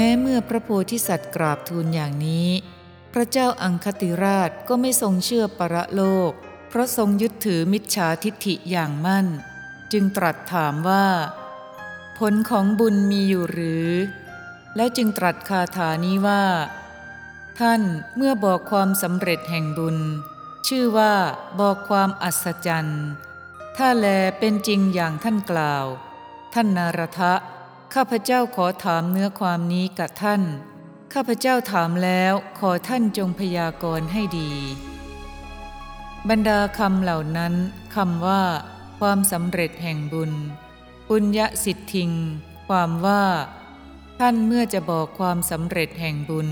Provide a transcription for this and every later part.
ม้เมื่อพระโพธิสัตว์กราบทูลอย่างนี้ พระเจ้าอังคติราชก็ไม่ทรงเชื่อประโลก เพราะทรงยึดถือมิจฉาทิฏฐิอย่างมั่น จึงตรัสถามว่า ผลของบุญมีอยู่หรือ แล้วจึงตรัสคาถานี้ว่า ท่านเมื่อบอกความสำเร็จแห่งบุญ ชื่อว่าบอกความอัศจรรย์ ถ้าแลเป็นจริงอย่างท่านกล่าว ท่านนารทะ ข้าพเจ้าขอถามเนื้อความนี้กับท่าน ข้าพเจ้าถามแล้วขอท่านจงพยากรณ์ให้ดี บรรดาคำเหล่านั้นคำว่า ความสำเร็จแห่งบุญ ปุญญสิทธิง ความว่า ท่านเมื่อจะบอกความสำเร็จแห่งบุญ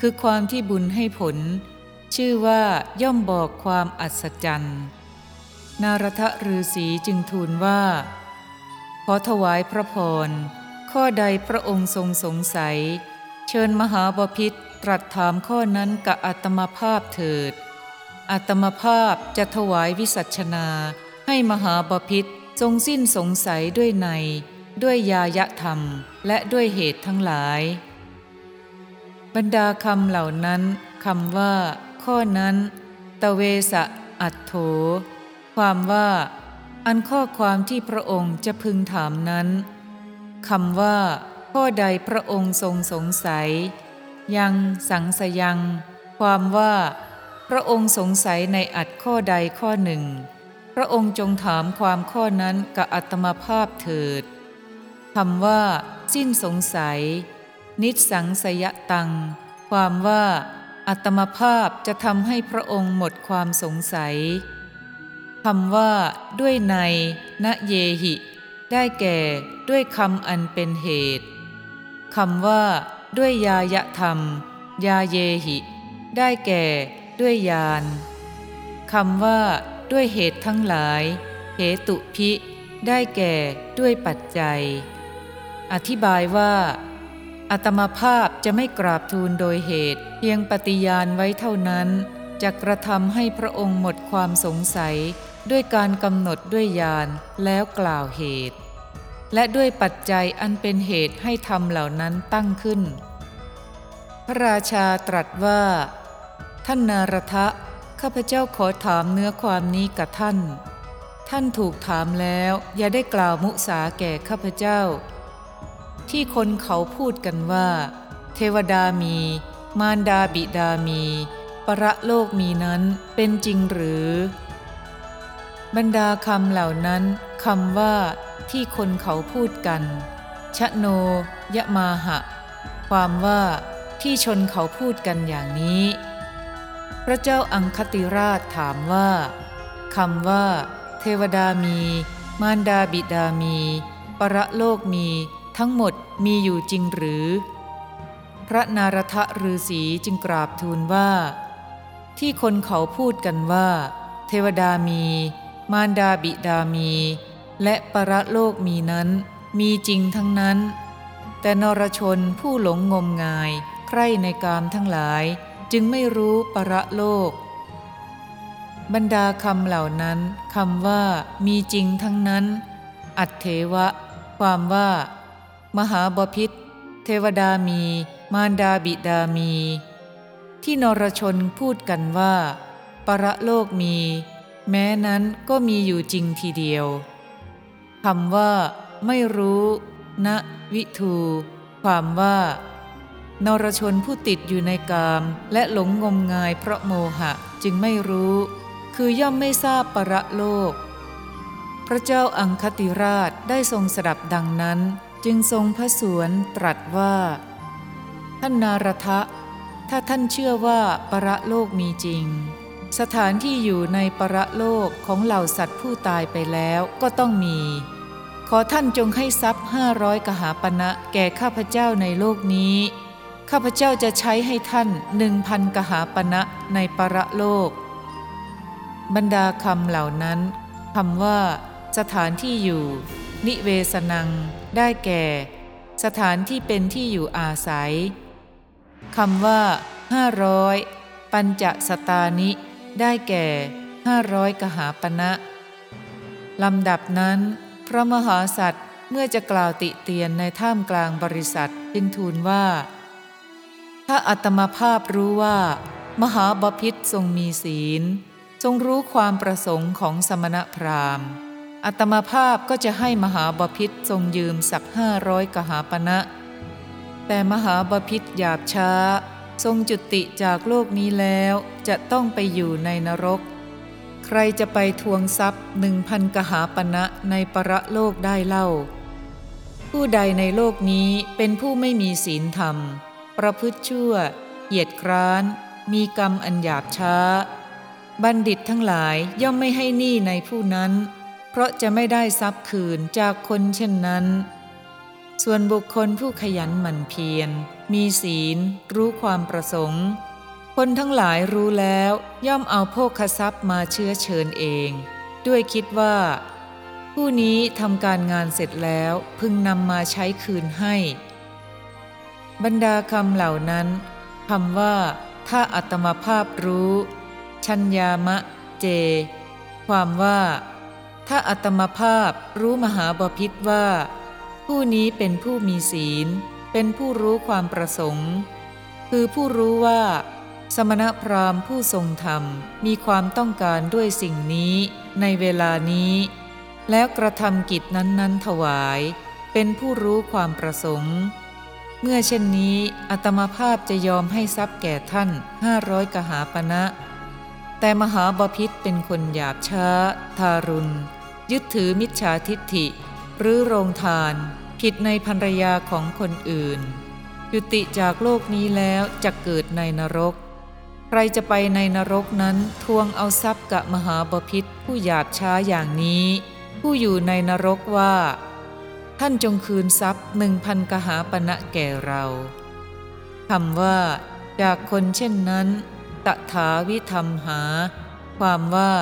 คือความที่บุญให้ผล ชื่อว่าย่อมบอกความอัศจรรย์ นารทะฤาษีจึงทูลว่า ขอถวายพระพร ข้อใดพระองค์ทรงสงสัย เชิญมหาบพิษตรัสถามข้อนั้นกับอัตมภาพเถิด อัตมภาพจะถวายวิสัชนา ให้มหาบพิษทรงสิ้นสงสัยด้วยใน ด้วยยายะธรรมและด้วยเหตุทั้งหลาย บรรดาคำเหล่านั้นคำว่า ข้อนั้น ตเวสะอัตโถ ความว่า อันข้อความที่พระองค์จะพึงถามนั้น คำว่า ข้อใดพระองค์ทรงสงสัย ยังสังสยัง ความว่า พระองค์สงสัยในอัดข้อใดข้อหนึ่ง พระองค์จงถามความข้อนั้นกับอัตมภาพเถิดคำว่า สิ้นสงสัย นิสสังสยตัง ความว่าอัตมภาพจะทำให้พระองค์หมดความสงสัยคำว่า ด้วยในณเยหิ ได้แก่ด้วยคำอันเป็นเหตุคำว่า ด้วยยายธรรม ยาเยหิ ได้แก่ ด้วยยานคำว่า ด้วยเหตุทั้งหลาย เหตุพิ ได้แก่ด้วยปัจจัย อธิบายว่าอัตมาภาพจะไม่กราบทูลโดยเหตุ เพียงปฏิญาณไว้เท่านั้น จะกระทำให้พระองค์หมดความสงสัย ด้วยการกำหนดด้วยญาณแล้วกล่าวเหตุ และด้วยปัจจัยอันเป็นเหตุให้ธรรมเหล่านั้นตั้งขึ้น พระราชาตรัสว่า ท่านนารทะ ข้าพเจ้าขอถามเนื้อความนี้กับท่าน ท่านถูกถามแล้วอย่าได้กล่าวมุสาแก่ข้าพเจ้า ที่คนเขาพูดกันว่า เทวดามี มารดาบิดามี ประโลกมีนั้นเป็นจริงหรือ บรรดาคำเหล่านั้นคำว่า ที่คนเขาพูดกัน ชะโนยะมาหะ ความว่าที่ชนเขาพูดกันอย่างนี้ พระเจ้าอังคติราชถามว่าคำว่า เทวดามี มารดาบิดามี ประโลกมี ทั้งหมดมีอยู่จริงหรือ พระนารทะฤาษีจึงกราบทูลว่า ที่คนเขาพูดกันว่า เทวดามี มารดาบิดามี และประโลกมีนั้น มีจริงทั้งนั้น แต่นรชนผู้หลงงมงายใคร่ในกามทั้งหลาย จึงไม่รู้ประโลก บรรดาคำเหล่านั้นคำว่ามีจริงทั้งนั้น อัตเทวะ ความว่า มหาบพิษเทวดามี มารดาบิดามี ที่นรชนพูดกันว่า ประโลกมี แม้นั้นก็มีอยู่จริงทีเดียว คำว่า ไม่รู้ณวิทู ความว่านรชนผู้ติดอยู่ในกาม และหลงงมงายเพราะโมหะจึงไม่รู้ คือย่อมไม่ทราบประโลก พระเจ้าอังคติราชได้ทรงสดับดังนั้น จึงทรงพระสวนตรัสว่า ท่านนารทะ ถ้าท่านเชื่อว่าประโลกมีจริง สถานที่อยู่ในประโลกของเหล่าสัตว์ผู้ตายไปแล้วก็ต้องมี ขอท่านจงให้ทรัพย์ห้าร้อยกหาปณะแก่ข้าพเจ้าในโลกนี้ ข้าพเจ้าจะใช้ให้ท่านหนึ่งพันกหาปณะในประโลก บรรดาคำเหล่านั้นคำว่า สถานที่อยู่ นิเวสนัง ได้แก่ สถานที่เป็นที่อยู่อาศัยคำว่าห้าร้อยปัญจสตานิ ได้แก่ห้าร้อยกหาปณะลำดับนั้น พระมหาสัตว์เมื่อจะกล่าวติเตียนในท่ามกลางบริษัทจึงทูลว่า ถ้าอัตมาภาพรู้ว่า มหาบพิษทรงมีศีล ทรงรู้ความประสงค์ของสมณพราหมณ์ อัตมาภาพก็จะให้มหาบพิษทรงยืมสักห้าร้อยกหาปณะแต่มหาบพิษหยาบช้า ทรงจุติจากโลกนี้แล้วจะต้องไปอยู่ในนรก ใครจะไปทวงทรัพย์หนึ่งพันกหาปณะในประโลกได้เล่า ผู้ใดในโลกนี้เป็นผู้ไม่มีศีลธรรม ประพฤติชั่ว เหยียดคร้าน มีกรรมอันหยาบช้า บัณฑิตทั้งหลายย่อมไม่ให้หนี้ในผู้นั้น เพราะจะไม่ได้ทรัพย์คืนจากคนเช่นนั้น ส่วนบุคคลผู้ขยันหมั่นเพียร มีศีล รู้ความประสงค์ คนทั้งหลายรู้แล้วย่อมเอาโภคทรัพย์มาเชื้อเชิญเอง ด้วยคิดว่า ผู้นี้ทำการงานเสร็จแล้วพึงนำมาใช้คืนให้ บรรดาคำเหล่านั้นคำว่า ถ้าอัตมาภาพรู้ ชัญญามะ เจ ความว่า ถ้าอัตมาภาพรู้มหาบพิษว่า ผู้นี้เป็นผู้มีศีล เป็นผู้รู้ความประสงค์ คือผู้รู้ว่า สมณพราหมณ์ผู้ทรงธรรมมีความต้องการด้วยสิ่งนี้ในเวลานี้ แล้วกระทำกิจนั้นๆถวาย เป็นผู้รู้ความประสงค์ เมื่อเช่นนี้อัตมาภาพจะยอมให้ทรัพย์แก่ท่านห้าร้อยกหาปณะแต่มหาบพิษเป็นคนหยาบช้า ทารุณ ยึดถือมิจฉาทิฏฐิ หรือโรงทาน ผิดในภรรยาของคนอื่นยุติจากโลกนี้แล้วจะเกิดในนรก ใครจะไปในนรกนั้นทวงเอาทรัพย์กะมหาบพิษผู้หยาบช้าอย่างนี้ ผู้อยู่ในนรกว่า ท่านจงคืนทรัพย์หนึ่งพันกหาปณะแก่เราคำว่า จากคนเช่นนั้น ตถาวิธรรมหา ความว่า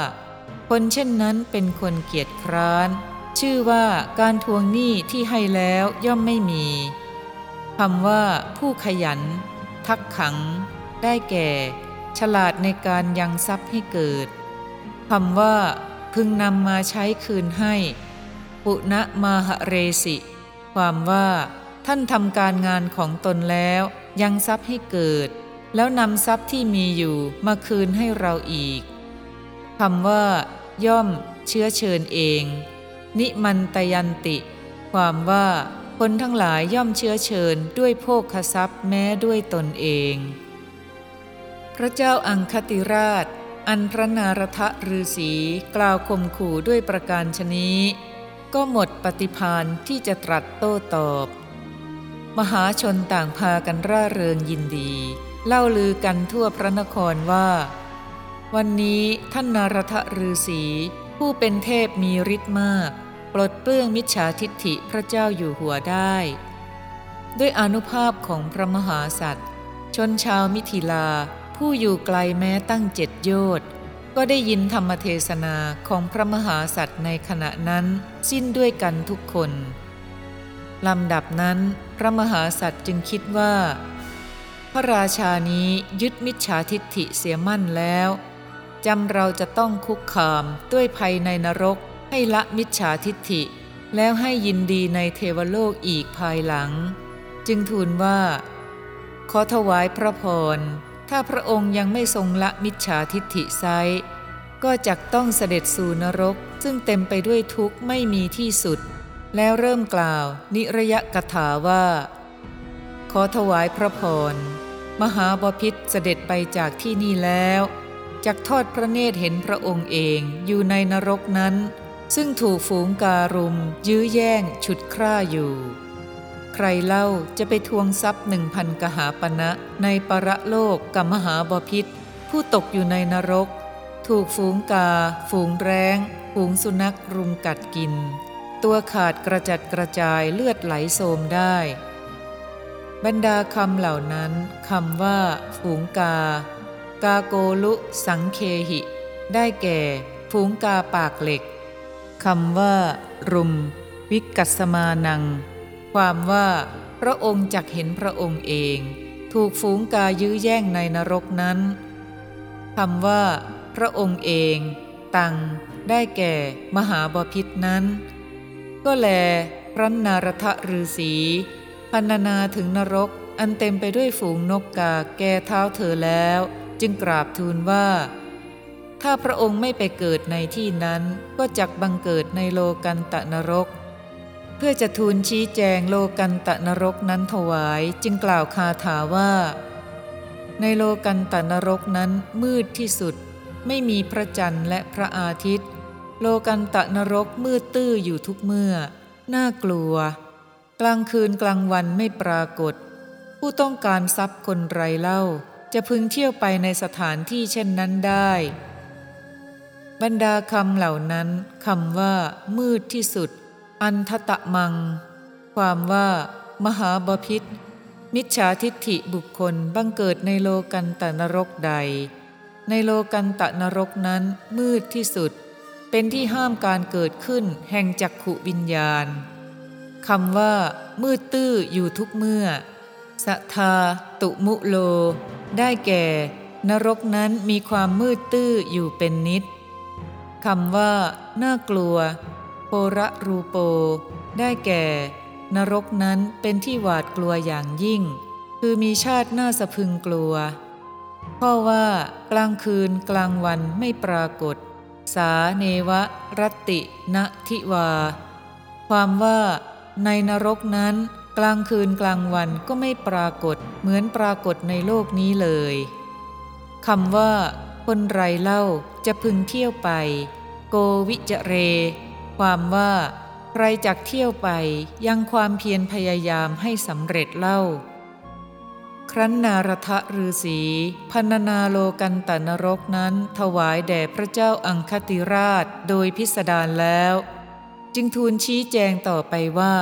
คนเช่นนั้นเป็นคนเกียจคร้าน ชื่อว่าการทวงหนี้ที่ให้แล้วย่อมไม่มีคำว่า ผู้ขยัน ทักขัง ได้แก่ ฉลาดในการยังทรัพย์ให้เกิดคำว่า พึงนำมาใช้คืนให้ ปุณะมาหเรสิ ความว่า ท่านทำการงานของตนแล้ว ยังทรัพย์ให้เกิด แล้วนำทรัพย์ที่มีอยู่มาคืนให้เราอีกคำว่า ย่อม เชื้อเชิญเอง นิมันตยันติ ความว่าคนทั้งหลายย่อมเชื้อเชิญด้วยโภคทรัพย์แม้ด้วยตนเอง พระเจ้าอังคติราช อันพระนารทฤาษีกล่าวข่มขู่ด้วยประการชนี้ ก็หมดปฏิพานที่จะตรัสโต้ตอบ มหาชนต่างพากันร่าเริงยินดี เล่าลือกันทั่วพระนครว่า วันนี้ท่านนารทฤาษีผู้เป็นเทพมีฤทธิ์มาก ปลดเปลื้องมิจฉาทิฏฐิพระเจ้าอยู่หัวได้ ด้วยอนุภาพของพระมหาสัตว์ชนชาวมิถิลาผู้อยู่ไกลแม้ตั้งเจ็ดโยชน์ก็ได้ยินธรรมเทศนาของพระมหาสัตว์ในขณะนั้นสิ้นด้วยกันทุกคนลำดับนั้นพระมหาสัตว์จึงคิดว่า พระราชานี้ยึดมิจฉาทิฏฐิเสียมั่นแล้วจำเราจะต้องคุกคามด้วยภัยในนรก ให้ละมิจฉาทิฏฐิ แล้วให้ยินดีในเทวโลกอีกภายหลัง จึงทูลว่า ขอถวายพระพร ถ้าพระองค์ยังไม่ทรงละมิจฉาทิฏฐิไซก็จักต้องเสด็จสู่นรก ซึ่งเต็มไปด้วยทุกข์ไม่มีที่สุด แล้วเริ่มกล่าว นิระยะกถาว่า ขอถวายพระพร มหาบพิษเสด็จไปจากที่นี่แล้วจักทอดพระเนตรเห็นพระองค์เองอยู่ในนรกนั้น ซึ่งถูกฝูงการุม ยื้อแย่งฉุดคร่าอยู่ ใครเล่าจะไปทวงทรัพย์หนึ่งพันกหาปณะในประโลกกับมหาบพิษ ผู้ตกอยู่ในนรก ถูกฝูงกา ฝูงแร้ง ฝูงสุนัขรุมกัดกิน ตัวขาดกระจัดกระจายเลือดไหลโสมได้ บรรดาคำเหล่านั้นคำว่า ฝูงกา กาโกลุสังเคหิ ได้แก่ ฝูงกาปากเหล็ก คำว่า รุม วิกัสมานัง ความว่า พระองค์จักเห็นพระองค์เอง ถูกฝูงกายื้อแย่งในนรกนั้นคำว่า พระองค์เอง ตัง ได้แก่ มหาบพิษนั้น ก็แล พระนารทะฤาษีพันนาถึงนรกอันเต็มไปด้วยฝูงนกกาแก่เท้าเธอแล้ว จึงกราบทูลว่า ถ้าพระองค์ไม่ไปเกิดในที่นั้นก็จักบังเกิดในโลกันตะนรก เพื่อจะทูลชี้แจงโลกันตะนรกนั้นถวายจึงกล่าวคาถาว่า ในโลกันตะนรกนั้นมืดที่สุด ไม่มีพระจันทร์และพระอาทิตย์ โลกันตะนรกมืดตื้ออยู่ทุกเมื่อ น่ากลัว กลางคืนกลางวันไม่ปรากฏ ผู้ต้องการทรัพย์คนไรเล่า จะพึงเที่ยวไปในสถานที่เช่นนั้นได้ บรรดาคำเหล่านั้นคำว่า มืดที่สุด อันทตะมัง ความว่า มหาบพิษ มิจฉาทิฏฐิบุคคลบังเกิดในโลกันตนรกใด ในโลกันตนรกนั้น มืดที่สุด เป็นที่ห้ามการเกิดขึ้นแห่งจักขุวิญญาณคำว่า มืดตื้ออยู่ทุกเมื่อสัทาตุมุโล ได้แก่ นรกนั้นมีความมืดตื้ออยู่เป็นนิด คำว่า น่ากลัวโประรูโป ได้แก่ นรกนั้นเป็นที่หวาดกลัวอย่างยิ่ง คือมีชาติน่าสะพึงกลัวเพราะว่า กลางคืนกลางวันไม่ปรากฏ สาเนวะรตติณทิวา ความว่า ในนรกนั้น กลางคืนกลางวันก็ไม่ปรากฏ เหมือนปรากฏในโลกนี้เลยคำว่า คนไรเล่า จะพึงเที่ยวไป โกวิจเร ความว่า ใครจักเที่ยวไปยังความเพียรพยายามให้สำเร็จเล่า ครั้นนารทะฤาษีพันนาโลกันตนรกนั้นถวายแด่พระเจ้าอังคติราชโดยพิสดารแล้ว จึงทูลชี้แจงต่อไปว่า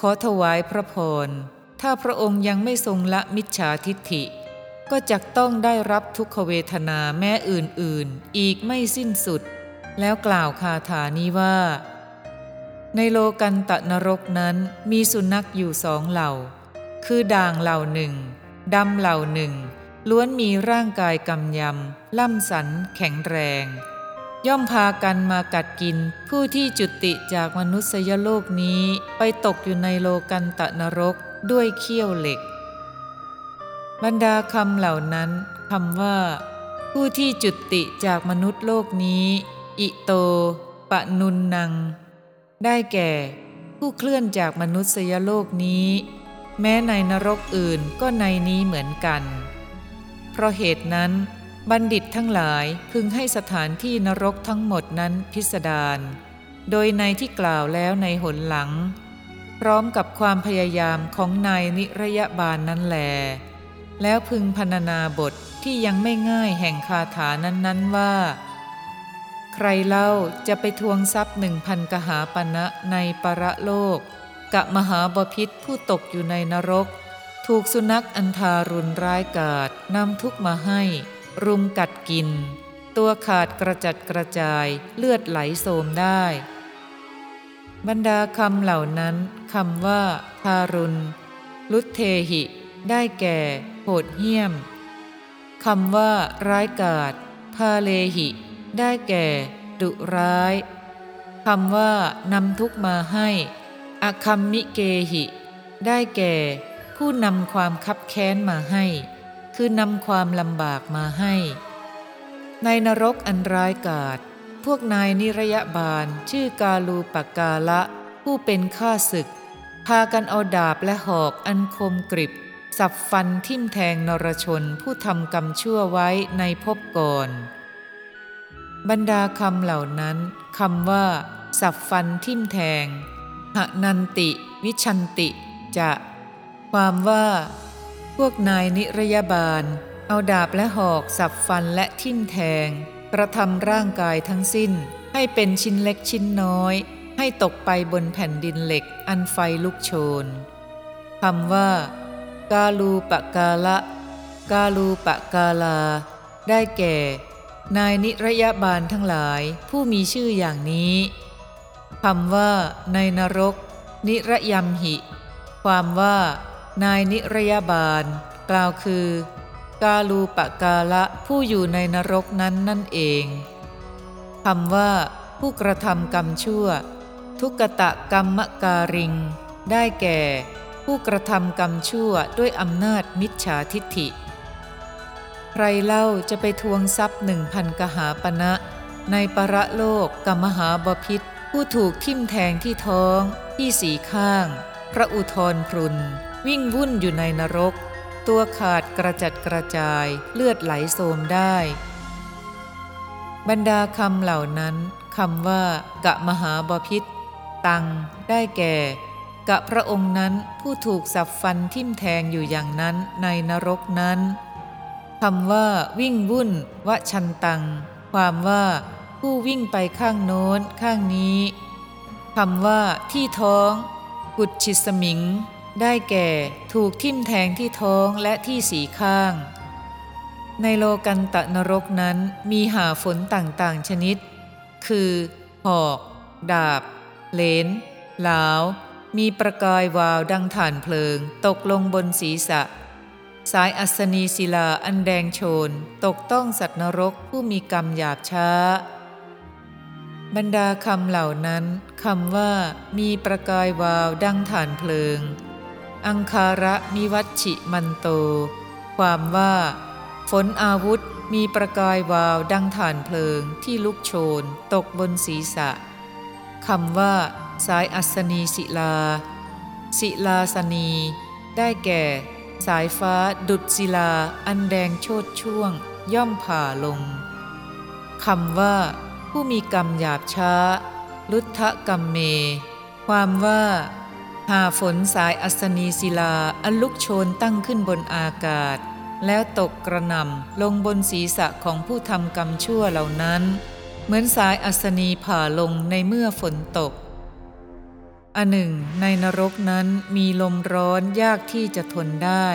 ขอถวายพระพรถ้าพระองค์ยังไม่ทรงละมิจฉาทิฏฐิ ก็จะต้องได้รับทุกขเวทนาแม้อื่นๆ อีกไม่สิ้นสุด แล้วกล่าวคาถานี้ว่า ในโลกันตะนรกนั้นมีสุนัขอยู่สองเหล่า คือด่างเหล่าหนึ่งดำเหล่าหนึ่ง ล้วนมีร่างกายกำยำ ล่ำสัน แข็งแรง ย่อมพากันมากัดกิน ผู้ที่จุติจากมนุษยโลกนี้ไปตกอยู่ในโลกันตะนรกด้วยเขี้ยวเหล็ก บรรดาคำเหล่านั้นคำว่า ผู้ที่จุติจากมนุษย์โลกนี้ อิโต ปะนุนนัง ได้แก่ ผู้เคลื่อนจากมนุษยโลกนี้ แม้ในนรกอื่นก็ในนี้เหมือนกัน เพราะเหตุนั้น บัณฑิตทั้งหลายพึงให้สถานที่นรกทั้งหมดนั้นพิสดารโดยในที่กล่าวแล้วในหนหลัง พร้อมกับความพยายามของนายนิรยบาลนนั้นแหล แล้วพึงพรรณนาบทที่ยังไม่ง่ายแห่งคาถานั้นๆว่า ใครเล่าจะไปทวงทรัพย์หนึ่งพันกหาปณะในประโลกกะมหาบพิษผู้ตกอยู่ในนรก ถูกสุนัขอันทารุณร้ายกาจนำทุกมาให้ รุมกัดกิน ตัวขาดกระจัดกระจายเลือดไหลโสมได้ บรรดาคำเหล่านั้นคำว่า ทารุณ ลุเทหิ ได้แก่ หดเหี้ยมคำว่า ร้ายกาจพาเลหิ ได้แก่ ดุร้ายคำว่านำทุกมาให้อคัมมิเกหิ ได้แก่ ผู้นำความคับแค้นมาให้ คือนำความลำบากมาให้ ในนรกอันร้ายกาจพวกนายนิรยบาลชื่อกาลูปกาละ ผู้เป็นข้าศึก พากันเอาดาบและหอกอันคมกริบ สับฟันทิ่มแทงนรชนผู้ทำกรรมชั่วไว้ในภพก่อน บรรดาคำเหล่านั้นคำว่า สับฟันทิ่มแทงหนันติ วิชันติ จะ ความว่า พวกนายนิรยบาล เอาดาบและหอกสับฟันและทิ่มแทง กระทำร่างกายทั้งสิ้น ให้เป็นชิ้นเล็กชิ้นน้อย ให้ตกไปบนแผ่นดินเหล็กอันไฟลุกโชนคำว่า กาลูปกาละ กาลูปกาลา ได้แก่ นายนิรยบาลทั้งหลายผู้มีชื่ออย่างนี้คำว่า ในนรก นิรยมหิ ความว่า นายนิรยบาล กล่าวคือ กาลูปกาละผู้อยู่ในนรกนั้นนั่นเองคำว่า ผู้กระทำกรรมชั่ว ทุกตะกรรมการิง ได้แก่ ผู้กระทำกรรมชั่วด้วยอำนาจมิจฉาทิฏฐิ ใครเล่าจะไปทวงทรัพย์หนึ่งพันกหาปณะในประโลกกมหาบพิษ ผู้ถูกทิ่มแทงที่ท้อง ที่สีข้าง พระอุทธรพรุน วิ่งวุ่นอยู่ในนรก ตัวขาดกระจัดกระจายเลือดไหลโสมได้ บรรดาคำเหล่านั้นคำว่ากะมหาบพิษ ตังได้แก่ กะพระองค์นั้นผู้ถูกสับฟันทิ่มแทงอยู่อย่างนั้นในนรกนั้นคำว่าวิ่งวุ่นวชันตัง ความว่า ผู้วิ่งไปข้างโน้นข้างนี้คำว่า ที่ท้อง กุดชิสมิง ได้แก่ถูกทิ่มแทงที่ท้องและที่สีข้าง ในโลกันตะนรกนั้นมีหาฝนต่างๆชนิด คือ หอก ดาบ เลนหลาว มีประกายวาวดังฐานเพลิง ตกลงบนศีรษะ สายอัศนีศิลาอันแดงโชน ตกต้องสัตว์นรกผู้มีกรรมหยาบช้า บรรดาคำเหล่านั้นคำว่า มีประกายวาวดังฐานเพลิง อังคาระมิวัชชิมันโต ความว่า ฝนอาวุธมีประกายวาวดังฐานเพลิงที่ลุกโชน ตกบนศีรษะคำว่า สายอัศนีศิลา ศิลาสนี ได้แก่ สายฟ้าดุดศิลาอันแดงโชดช่วง ย่อมผ่าลงคำว่า ผู้มีกรรมหยาบช้า ลุทธกรรมเม ความว่า หาฝนสายอัศนีศิลาอันลุกโชนตั้งขึ้นบนอากาศ แล้วตกกระหน่ำลงบนศีรษะของผู้ทำกรรมชั่วเหล่านั้น เหมือนสายอัศนีผ่าลงในเมื่อฝนตก อันหนึ่ง ในนรกนั้นมีลมร้อนยากที่จะทนได้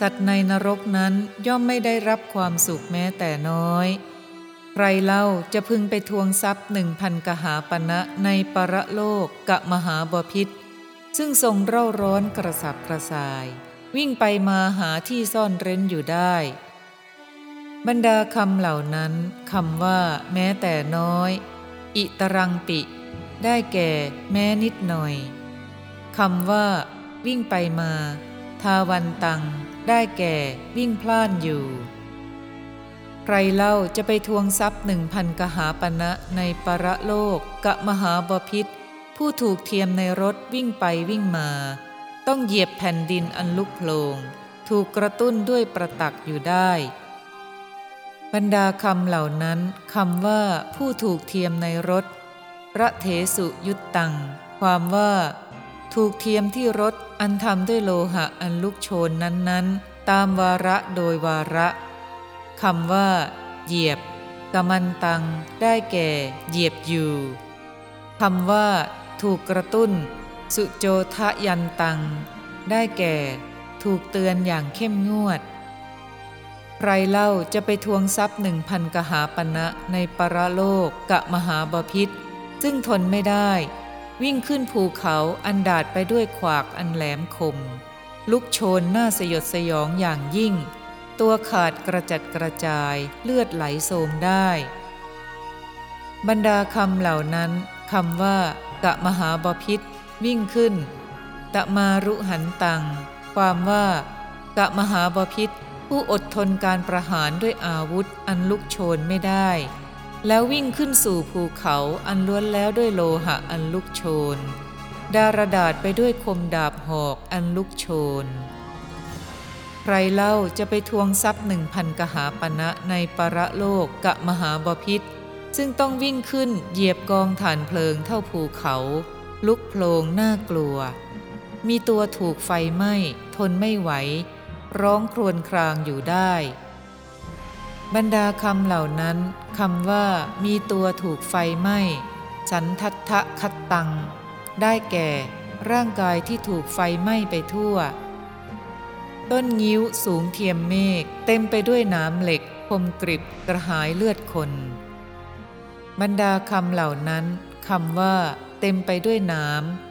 สัตว์ในนรกนั้นย่อมไม่ได้รับความสุขแม้แต่น้อย ใครเล่าจะพึงไปทวงทรัพย์หนึ่งพันกหาปณะในปรโลกกะมหาบพิษ ซึ่งทรงเร่าร้อนกระสับกระส่าย วิ่งไปมาหาที่ซ่อนเร้นอยู่ได้บรรดาคำเหล่านั้นคำว่า แม้แต่น้อย อิตรังปิ ได้แก่แม้นิดหน่อยคำว่า วิ่งไปมา ทาวันตัง ได้แก่วิ่งพล่านอยู่ ใครเล่าจะไปทวงทรัพย์หนึ่งพันกหาปณะในปรโลกกะมหาบพิษ ผู้ถูกเทียมในรถวิ่งไปวิ่งมา ต้องเหยียบแผ่นดินอันลุกโผลงถูกกระตุ้นด้วยประตักอยู่ได้ บรรดาคำเหล่านั้นคำว่าผู้ถูกเทียมในรถ พระเถสุยุตตัง ความว่า ถูกเทียมที่รถอันทำด้วยโลหะอันลุกโชนนั้นๆ ตามวาระโดยวาระคำว่า เหยียบกมันตัง ได้แก่ เหยียบอยู่คำว่า ถูกกระตุ้น สุโจทะยันตัง ได้แก่ ถูกเตือนอย่างเข้มงวด ใครเล่าจะไปทวงทรัพย์หนึ่งพันกหาปณะในปรโลกกะมหาบพิษ ซึ่งทนไม่ได้ วิ่งขึ้นภูเขาอันดาดไปด้วยขวากอันแหลมคม ลุกโชนหน้าสยดสยองอย่างยิ่ง ตัวขาดกระจัดกระจายเลือดไหลโสมได้ บรรดาคำเหล่านั้นคำว่ากะมหาบพิษวิ่งขึ้น ตะมารุหันตัง ความว่ากะมหาบพิษผู้อดทนการประหารด้วยอาวุธอันลุกโชนไม่ได้ แล้ววิ่งขึ้นสู่ภูเขาอันล้วนแล้วด้วยโลหะอันลุกโชน ดารดาษไปด้วยคมดาบหอกอันลุกโชน ใครเล่าจะไปทวงทรัพย์หนึ่งพันกหาปณะในปรโลกกะมหาบพิษ ซึ่งต้องวิ่งขึ้นเหยียบกองฐานเพลิงเท่าภูเขา ลุกโพลงน่ากลัว มีตัวถูกไฟไหม้ทนไม่ไหว ร้องครวญครางอยู่ได้ บรรดาคำเหล่านั้นคำว่ามีตัวถูกไฟไหม้สันทัตทะคัตตัง ได้แก่ ร่างกายที่ถูกไฟไหม้ไปทั่ว ต้นงิ้วสูงเทียมเมฆเต็มไปด้วยน้ำเหล็กคมกริบกระหายเลือดคน บรรดาคำเหล่านั้นคำว่า เต็มไปด้วยน้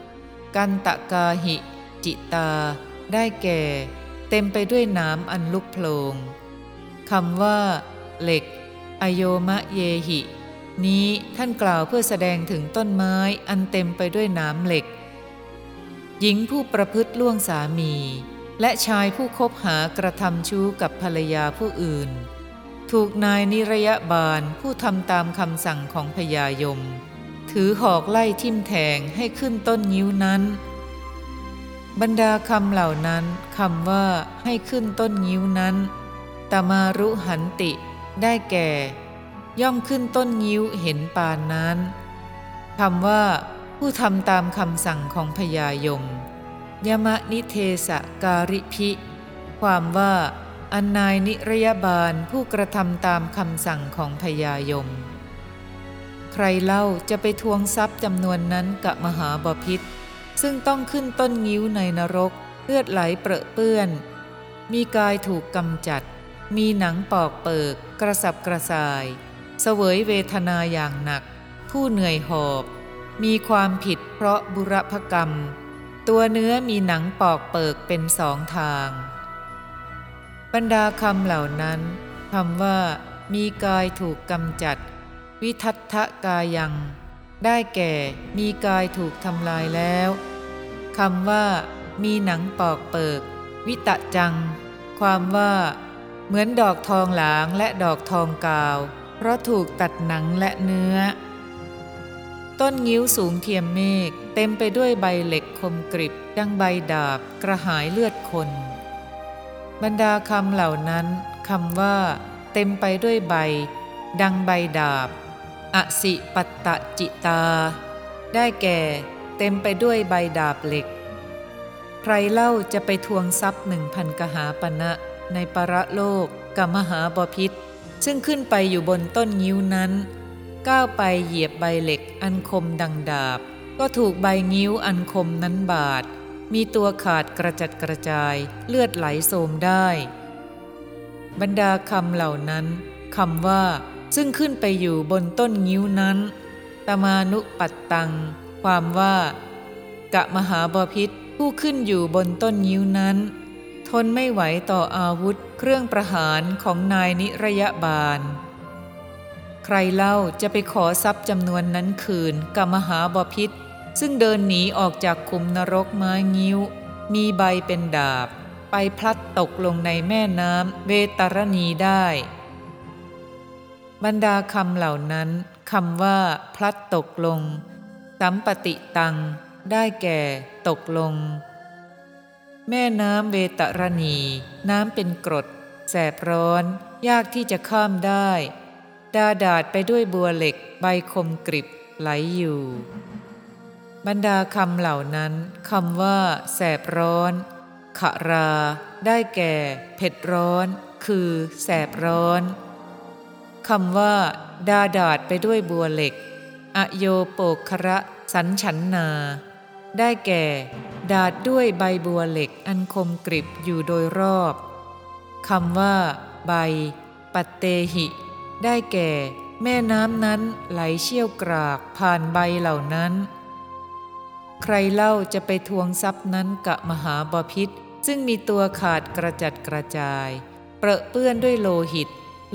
ำกันตะกาหิ จิตา ได้แก่ เต็มไปด้วยน้ำอันลุกโผลงคำว่า เหล็ก อโยมะเยหิ นี้ท่านกล่าวเพื่อแสดงถึงต้นไม้อันเต็มไปด้วยน้ำเหล็ก หญิงผู้ประพฤติล่วงสามี และชายผู้คบหากระทำชู้กับภรรยาผู้อื่น ถูกนายนิรยบาลผู้ทำตามคำสั่งของพญายม ถือหอกไล่ทิ่มแทงให้ขึ้นต้นนิ้วนั้นบรรดาคำเหล่านั้นคำว่าให้ขึ้นต้นนิ้วนั้น ตมารุหันติ ได้แก่ ย่อมขึ้นต้นงิ้วเห็นปานนั้นคำว่า ผู้ทำตามคำสั่งของพญายม ยมะนิเทสการิพิ ความว่าอันนายนิรยบาลผู้กระทำตามคำสั่งของพญายม ใครเล่าจะไปทวงทรัพย์จำนวนนั้นกับมหาบพิษ ซึ่งต้องขึ้นต้นงิ้วในนรก เลือดไหลเปรอะเปื้อน มีกายถูกกำจัด มีหนังปอกเปิก กระสับกระส่าย เสวยเวทนาอย่างหนัก ผู้เหนื่อยหอบ มีความผิดเพราะบุรพกรรม ตัวเนื้อมีหนังปอกเปิกเป็นสองทาง บรรดาคำเหล่านั้นคำว่า มีกายถูกกำจัด วิทัตทะกายัง ได้แก่มีกายถูกทำลายแล้วคำว่า มีหนังปอกเปิก วิตะจัง ความว่า เหมือนดอกทองหลางและดอกทองกาว เพราะถูกตัดหนังและเนื้อ ต้นงิ้วสูงเทียมเมฆเต็มไปด้วยใบเหล็กคมกริบดังใบดาบกระหายเลือดคน บรรดาคำเหล่านั้นคำว่า เต็มไปด้วยใบ ดังใบดาบ อสิปัตตจิตา ได้แก่เต็มไปด้วยใบดาบเหล็ก ใครเล่าจะไปทวงทรัพย์หนึ่งพันกหาปณะ ในปรโลกกับมหาบพิษ ซึ่งขึ้นไปอยู่บนต้นงิ้วนั้น ก้าวไปเหยียบใบเหล็กอันคมดังดาบ ก็ถูกใบงิ้วอันคมนั้นบาด มีตัวขาดกระจัดกระจายเลือดไหลโสมได้ บรรดาคำเหล่านั้นคำว่า ซึ่งขึ้นไปอยู่บนต้นงิ้วนั้น ตมานุปัตตัง ความว่ากะมหาบพิษผู้ขึ้นอยู่บนต้นงิ้วนั้น ทนไม่ไหวต่ออาวุธเครื่องประหารของนายนิรยบาล ใครเล่าจะไปขอทรัพย์จำนวนนั้นคืนกับมหาบพิษ ซึ่งเดินหนีออกจากคุมนรกม้งิ้ว มีใบเป็นดาบ ไปพลัดตกลงในแม่น้ำเวตรณีได้ บรรดาคำเหล่านั้นคำว่า พลัดตกลงสัมปติตัง ได้แก่ ตกลง แม่น้ำเวตรณี น้ำเป็นกรด แสบร้อน ยากที่จะข้ามได้ ดาดาดไปด้วยบัวเหล็กใบคมกริบไหลอยู่ บรรดาคำเหล่านั้นคำว่า แสบร้อน ขรา ได้แก่ เผ็ดร้อน คือแสบร้อนคำว่า ดาดาดไปด้วยบัวเหล็ก อโยโปคระสันฉันนา ได้แก่ ดาดด้วยใบบัวเหล็กอันคมกริบอยู่โดยรอบคำว่า ใบ ปัตเตหิ ได้แก่ แม่น้ำนั้นไหลเชี่ยวกรากผ่านใบเหล่านั้น ใครเล่าจะไปทวงทรัพย์นั้นกับมหาบาพิษ ซึ่งมีตัวขาดกระจัดกระจาย เปรอะเปื้อนด้วยโลหิต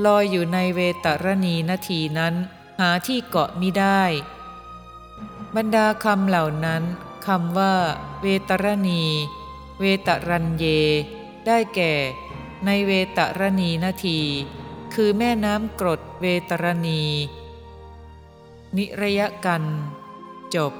ลอยอยู่ในเวตรณีนาทีนั้น หาที่เกาะมิได้ บรรดาคำเหล่านั้น คำว่า เวตรณี เวตรัญเย ได้แก่ ในเวตรณีนาที คือแม่น้ำกรดเวตรณี นิระยะกัน จบ